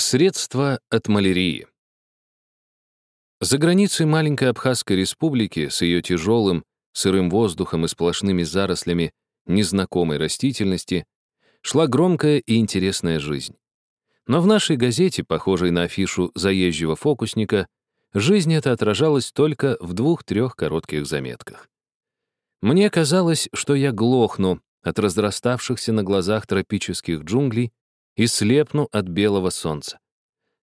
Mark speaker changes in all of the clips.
Speaker 1: Средства от малярии. За границей маленькой Абхазской республики с ее тяжелым, сырым воздухом и сплошными зарослями незнакомой растительности шла громкая и интересная жизнь. Но в нашей газете, похожей на афишу заезжего фокусника, жизнь эта отражалась только в двух-трех коротких заметках. Мне казалось, что я глохну от разраставшихся на глазах тропических джунглей и слепну от белого солнца.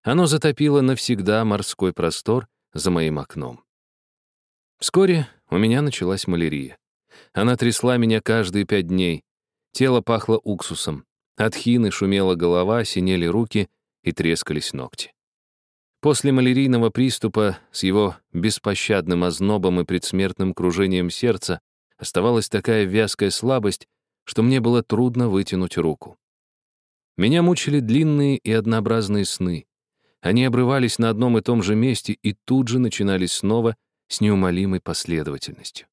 Speaker 1: Оно затопило навсегда морской простор за моим окном. Вскоре у меня началась малярия. Она трясла меня каждые пять дней. Тело пахло уксусом. От хины шумела голова, синели руки и трескались ногти. После малярийного приступа с его беспощадным ознобом и предсмертным кружением сердца оставалась такая вязкая слабость, что мне было трудно вытянуть руку. Меня мучили длинные и однообразные сны. Они обрывались на одном и том же месте и тут же начинались снова с неумолимой последовательностью.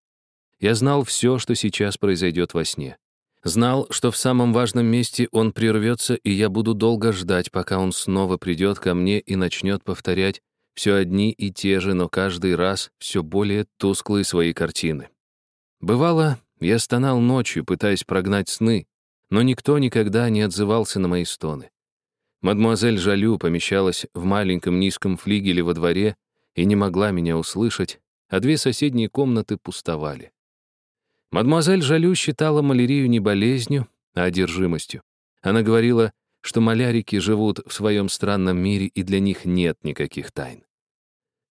Speaker 1: Я знал все, что сейчас произойдет во сне. Знал, что в самом важном месте он прервется, и я буду долго ждать, пока он снова придет ко мне и начнет повторять все одни и те же, но каждый раз все более тусклые свои картины. Бывало, я стонал ночью, пытаясь прогнать сны, но никто никогда не отзывался на мои стоны. Мадемуазель Жалю помещалась в маленьком низком флигеле во дворе и не могла меня услышать, а две соседние комнаты пустовали. Мадемуазель Жалю считала малярию не болезнью, а одержимостью. Она говорила, что малярики живут в своем странном мире, и для них нет никаких тайн.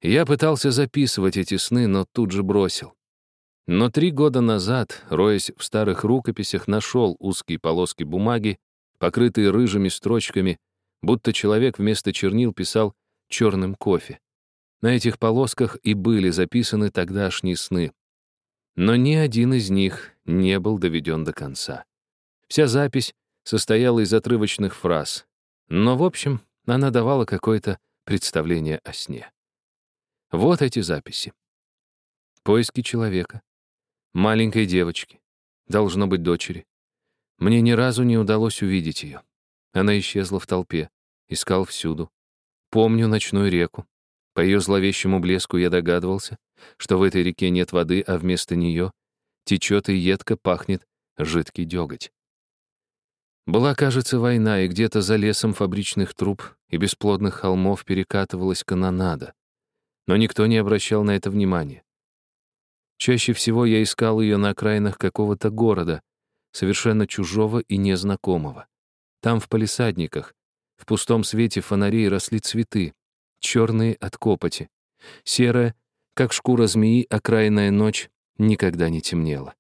Speaker 1: Я пытался записывать эти сны, но тут же бросил. Но три года назад, роясь в старых рукописях, нашел узкие полоски бумаги, покрытые рыжими строчками, будто человек вместо чернил писал черным кофе. На этих полосках и были записаны тогдашние сны. Но ни один из них не был доведен до конца. Вся запись состояла из отрывочных фраз, но, в общем, она давала какое-то представление о сне. Вот эти записи. Поиски человека маленькой девочки, должно быть дочери. Мне ни разу не удалось увидеть ее. Она исчезла в толпе, искал всюду. Помню ночную реку. По ее зловещему блеску я догадывался, что в этой реке нет воды, а вместо нее течет и едко пахнет жидкий деготь. Была, кажется, война, и где-то за лесом фабричных труб и бесплодных холмов перекатывалась канонада. Но никто не обращал на это внимания. Чаще всего я искал ее на окраинах какого-то города, совершенно чужого и незнакомого. Там, в палисадниках, в пустом свете фонарей росли цветы, черные от копоти. Серая, как шкура змеи, окраинная ночь никогда не темнела.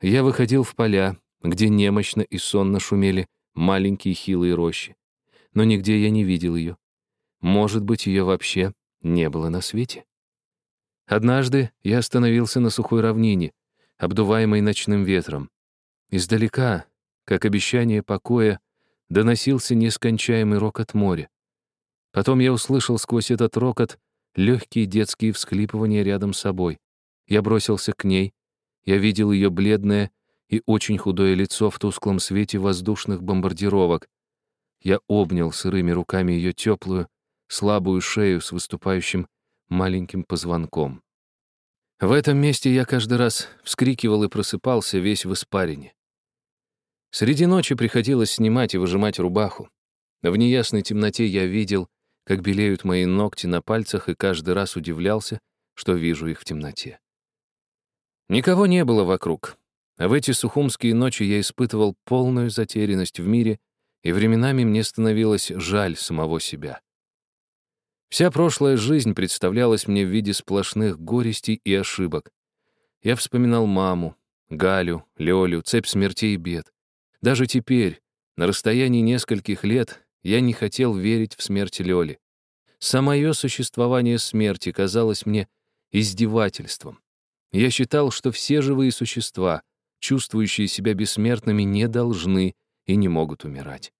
Speaker 1: Я выходил в поля, где немощно и сонно шумели маленькие хилые рощи. Но нигде я не видел ее. Может быть, ее вообще не было на свете? Однажды я остановился на сухой равнине, обдуваемой ночным ветром. Издалека, как обещание покоя, доносился нескончаемый рокот моря. Потом я услышал сквозь этот рокот легкие детские всхлипывания рядом с собой. Я бросился к ней. Я видел ее бледное и очень худое лицо в тусклом свете воздушных бомбардировок. Я обнял сырыми руками ее теплую, слабую шею с выступающим маленьким позвонком. В этом месте я каждый раз вскрикивал и просыпался весь в испарине. Среди ночи приходилось снимать и выжимать рубаху. В неясной темноте я видел, как белеют мои ногти на пальцах, и каждый раз удивлялся, что вижу их в темноте. Никого не было вокруг. В эти сухумские ночи я испытывал полную затерянность в мире, и временами мне становилось жаль самого себя. Вся прошлая жизнь представлялась мне в виде сплошных горестей и ошибок. Я вспоминал маму, Галю, Лёлю, цепь смертей и бед. Даже теперь, на расстоянии нескольких лет, я не хотел верить в смерть Лёли. Самое существование смерти казалось мне издевательством. Я считал, что все живые существа, чувствующие себя бессмертными, не должны и не могут умирать.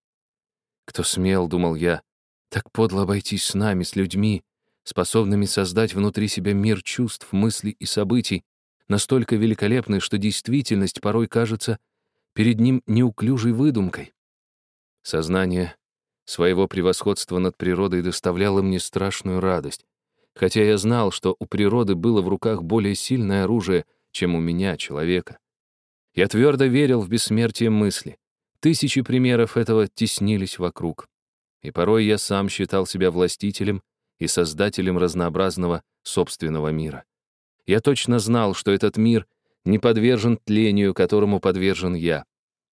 Speaker 1: Кто смел, думал я, так подло обойтись с нами, с людьми, способными создать внутри себя мир чувств, мыслей и событий, настолько великолепный, что действительность порой кажется перед ним неуклюжей выдумкой. Сознание своего превосходства над природой доставляло мне страшную радость, хотя я знал, что у природы было в руках более сильное оружие, чем у меня, человека. Я твердо верил в бессмертие мысли. Тысячи примеров этого теснились вокруг. И порой я сам считал себя властителем и создателем разнообразного собственного мира. Я точно знал, что этот мир не подвержен тлению, которому подвержен я.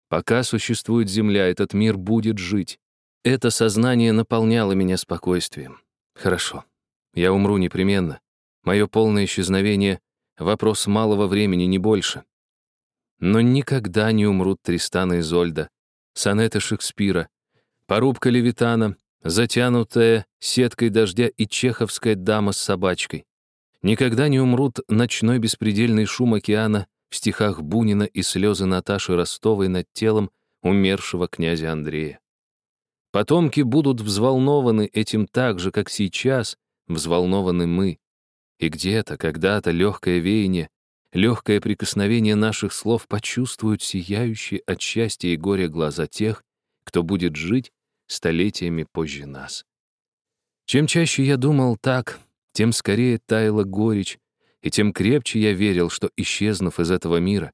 Speaker 1: Пока существует Земля, этот мир будет жить. Это сознание наполняло меня спокойствием. Хорошо. Я умру непременно. Мое полное исчезновение — вопрос малого времени, не больше. Но никогда не умрут Тристана и Зольда, сонеты Шекспира, порубка Левитана, затянутая сеткой дождя и чеховская дама с собачкой. Никогда не умрут ночной беспредельный шум океана в стихах Бунина и слезы Наташи Ростовой над телом умершего князя Андрея. Потомки будут взволнованы этим так же, как сейчас взволнованы мы. И где-то, когда-то легкое веяние, легкое прикосновение наших слов почувствуют сияющие от счастья и горя глаза тех, кто будет жить столетиями позже нас. Чем чаще я думал так, тем скорее таяла горечь, и тем крепче я верил, что, исчезнув из этого мира,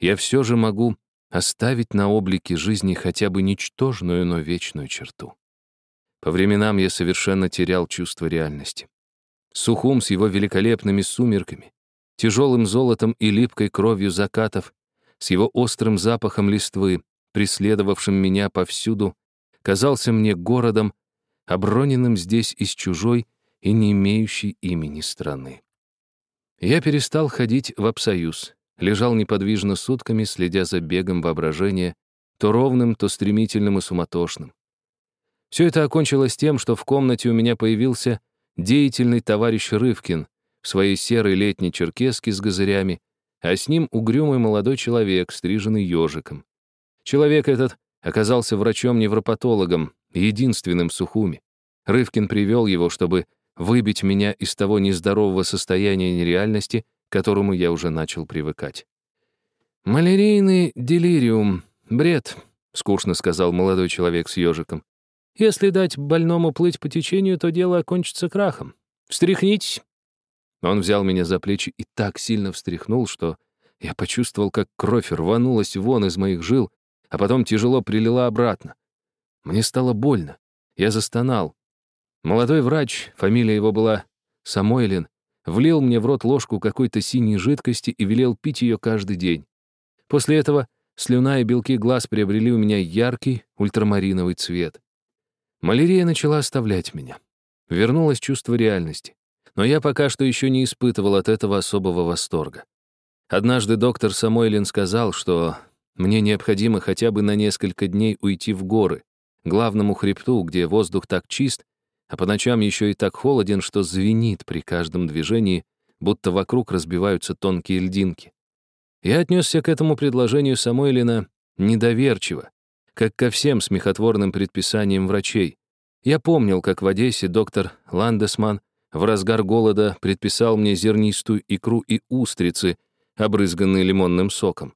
Speaker 1: я все же могу оставить на облике жизни хотя бы ничтожную, но вечную черту. По временам я совершенно терял чувство реальности. Сухум с его великолепными сумерками, тяжелым золотом и липкой кровью закатов, с его острым запахом листвы, преследовавшим меня повсюду, казался мне городом, оброненным здесь из чужой и не имеющей имени страны. Я перестал ходить в Апсоюз, лежал неподвижно сутками, следя за бегом воображения, то ровным, то стремительным и суматошным. Все это окончилось тем, что в комнате у меня появился деятельный товарищ Рывкин в своей серой летней черкеске с газырями, а с ним угрюмый молодой человек, стриженный ежиком. Человек этот оказался врачом-невропатологом, единственным в Сухуме. Рывкин привел его, чтобы выбить меня из того нездорового состояния нереальности, к которому я уже начал привыкать. «Малярийный делириум, бред», — скучно сказал молодой человек с ежиком. «Если дать больному плыть по течению, то дело окончится крахом. Встряхнитесь». Он взял меня за плечи и так сильно встряхнул, что я почувствовал, как кровь рванулась вон из моих жил, а потом тяжело прилила обратно. Мне стало больно. Я застонал. Молодой врач, фамилия его была Самойлин, влил мне в рот ложку какой-то синей жидкости и велел пить ее каждый день. После этого слюна и белки глаз приобрели у меня яркий ультрамариновый цвет. Малярия начала оставлять меня. Вернулось чувство реальности. Но я пока что еще не испытывал от этого особого восторга. Однажды доктор Самойлин сказал, что мне необходимо хотя бы на несколько дней уйти в горы, главному хребту, где воздух так чист, а по ночам еще и так холоден, что звенит при каждом движении, будто вокруг разбиваются тонкие льдинки. Я отнесся к этому предложению Самойлина недоверчиво, как ко всем смехотворным предписаниям врачей. Я помнил, как в Одессе доктор Ландесман в разгар голода предписал мне зернистую икру и устрицы, обрызганные лимонным соком.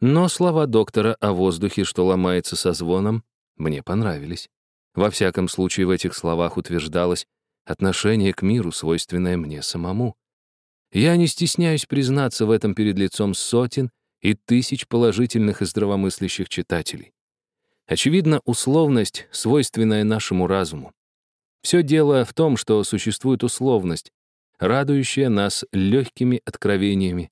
Speaker 1: Но слова доктора о воздухе, что ломается со звоном, мне понравились. Во всяком случае, в этих словах утверждалось отношение к миру, свойственное мне самому. Я не стесняюсь признаться в этом перед лицом сотен и тысяч положительных и здравомыслящих читателей. Очевидно, условность, свойственная нашему разуму. Все дело в том, что существует условность, радующая нас легкими откровениями,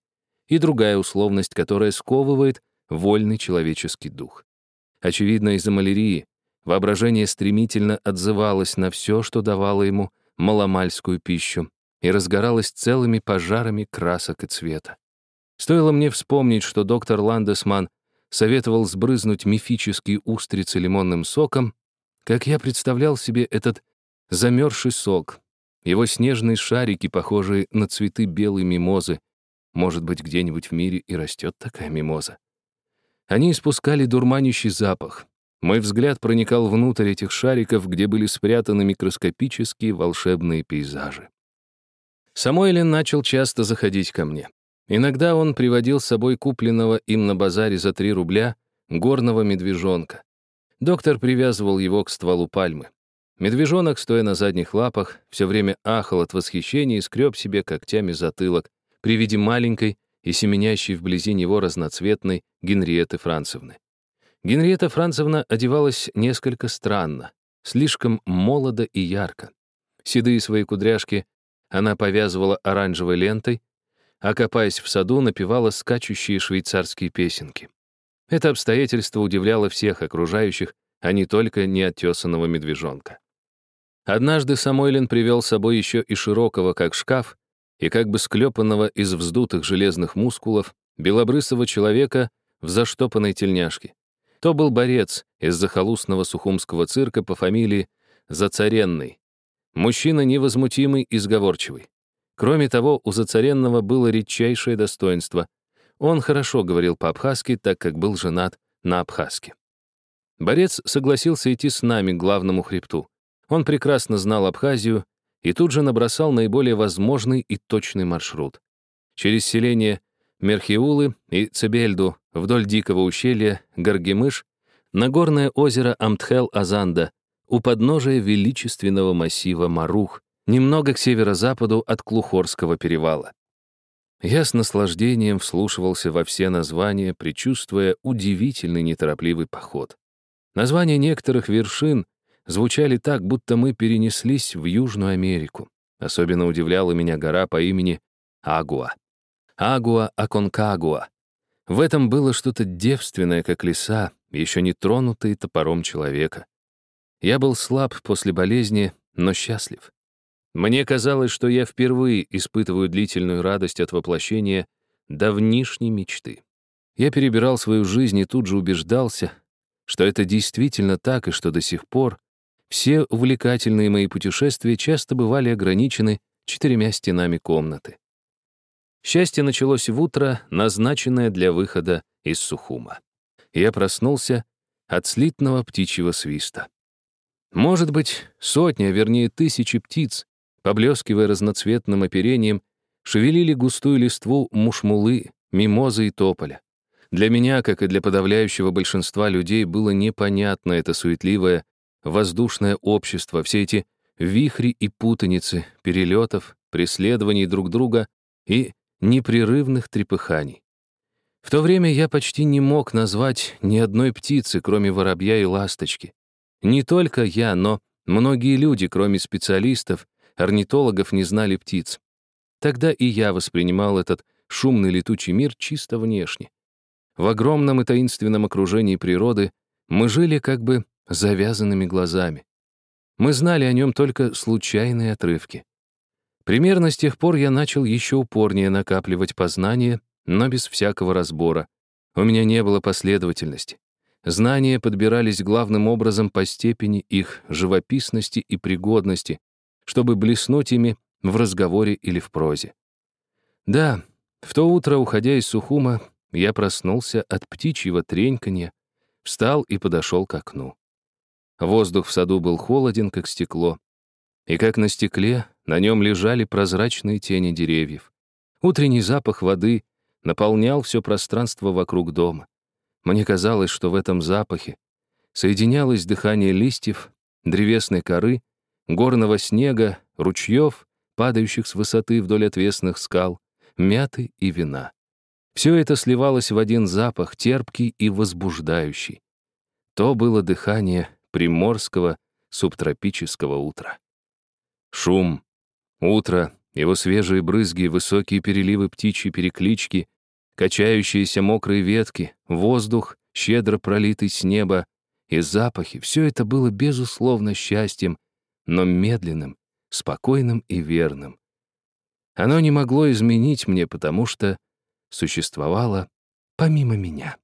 Speaker 1: и другая условность, которая сковывает вольный человеческий дух. Очевидно, из-за малярии воображение стремительно отзывалось на все, что давало ему маломальскую пищу, и разгоралось целыми пожарами красок и цвета. Стоило мне вспомнить, что доктор Ландесман советовал сбрызнуть мифические устрицы лимонным соком, как я представлял себе этот замерзший сок, его снежные шарики, похожие на цветы белой мимозы, может быть, где-нибудь в мире и растет такая мимоза. Они испускали дурманящий запах. Мой взгляд проникал внутрь этих шариков, где были спрятаны микроскопические волшебные пейзажи. Самойлин начал часто заходить ко мне. Иногда он приводил с собой купленного им на базаре за 3 рубля горного медвежонка. Доктор привязывал его к стволу пальмы. Медвежонок, стоя на задних лапах, все время ахал от восхищения и скреб себе когтями затылок при виде маленькой и семенящей вблизи него разноцветной Генриеты Францевны. Генриета Францевна одевалась несколько странно, слишком молодо и ярко. Седые свои кудряшки она повязывала оранжевой лентой, а, копаясь в саду, напевала скачущие швейцарские песенки. Это обстоятельство удивляло всех окружающих, а не только неотесанного медвежонка. Однажды Самойлин привел с собой еще и широкого, как шкаф, и как бы склепанного из вздутых железных мускулов, белобрысого человека в заштопанной тельняшке. То был борец из захолустного сухумского цирка по фамилии Зацаренный. Мужчина невозмутимый и сговорчивый. Кроме того, у Зацаренного было редчайшее достоинство. Он хорошо говорил по-абхазски, так как был женат на абхазке. Борец согласился идти с нами к главному хребту. Он прекрасно знал Абхазию и тут же набросал наиболее возможный и точный маршрут. Через селение Мерхиулы и Цебельду вдоль дикого ущелья Гаргемыш на горное озеро Амтхел-Азанда у подножия величественного массива Марух, немного к северо-западу от Клухорского перевала. Я с наслаждением вслушивался во все названия, предчувствуя удивительный неторопливый поход. Названия некоторых вершин звучали так, будто мы перенеслись в Южную Америку. Особенно удивляла меня гора по имени Агуа. Агуа Аконкагуа. В этом было что-то девственное, как леса, еще не тронутые топором человека. Я был слаб после болезни, но счастлив. Мне казалось, что я впервые испытываю длительную радость от воплощения давнишней мечты. Я перебирал свою жизнь и тут же убеждался, что это действительно так и что до сих пор все увлекательные мои путешествия часто бывали ограничены четырьмя стенами комнаты. Счастье началось в утро, назначенное для выхода из Сухума. Я проснулся от слитного птичьего свиста. Может быть, сотни, а вернее тысячи птиц, поблескивая разноцветным оперением, шевелили густую листву мушмулы, мимозы и тополя. Для меня, как и для подавляющего большинства людей, было непонятно это суетливое, воздушное общество, все эти вихри и путаницы, перелетов, преследований друг друга и непрерывных трепыханий. В то время я почти не мог назвать ни одной птицы, кроме воробья и ласточки. Не только я, но многие люди, кроме специалистов, орнитологов, не знали птиц. Тогда и я воспринимал этот шумный летучий мир чисто внешне. В огромном и таинственном окружении природы мы жили как бы завязанными глазами. Мы знали о нем только случайные отрывки. Примерно с тех пор я начал еще упорнее накапливать познания, но без всякого разбора. У меня не было последовательности. Знания подбирались главным образом по степени их живописности и пригодности, чтобы блеснуть ими в разговоре или в прозе. Да, в то утро, уходя из Сухума, я проснулся от птичьего треньканья, встал и подошел к окну. Воздух в саду был холоден, как стекло. И как на стекле, на нем лежали прозрачные тени деревьев. Утренний запах воды наполнял все пространство вокруг дома. Мне казалось, что в этом запахе соединялось дыхание листьев, древесной коры, горного снега, ручьев, падающих с высоты вдоль отвесных скал, мяты и вина. Все это сливалось в один запах, терпкий и возбуждающий. То было дыхание приморского субтропического утра. Шум, утро, его свежие брызги, высокие переливы птичьей переклички, качающиеся мокрые ветки, воздух, щедро пролитый с неба, и запахи — все это было безусловно счастьем, но медленным, спокойным и верным. Оно не могло изменить мне, потому что существовало помимо меня.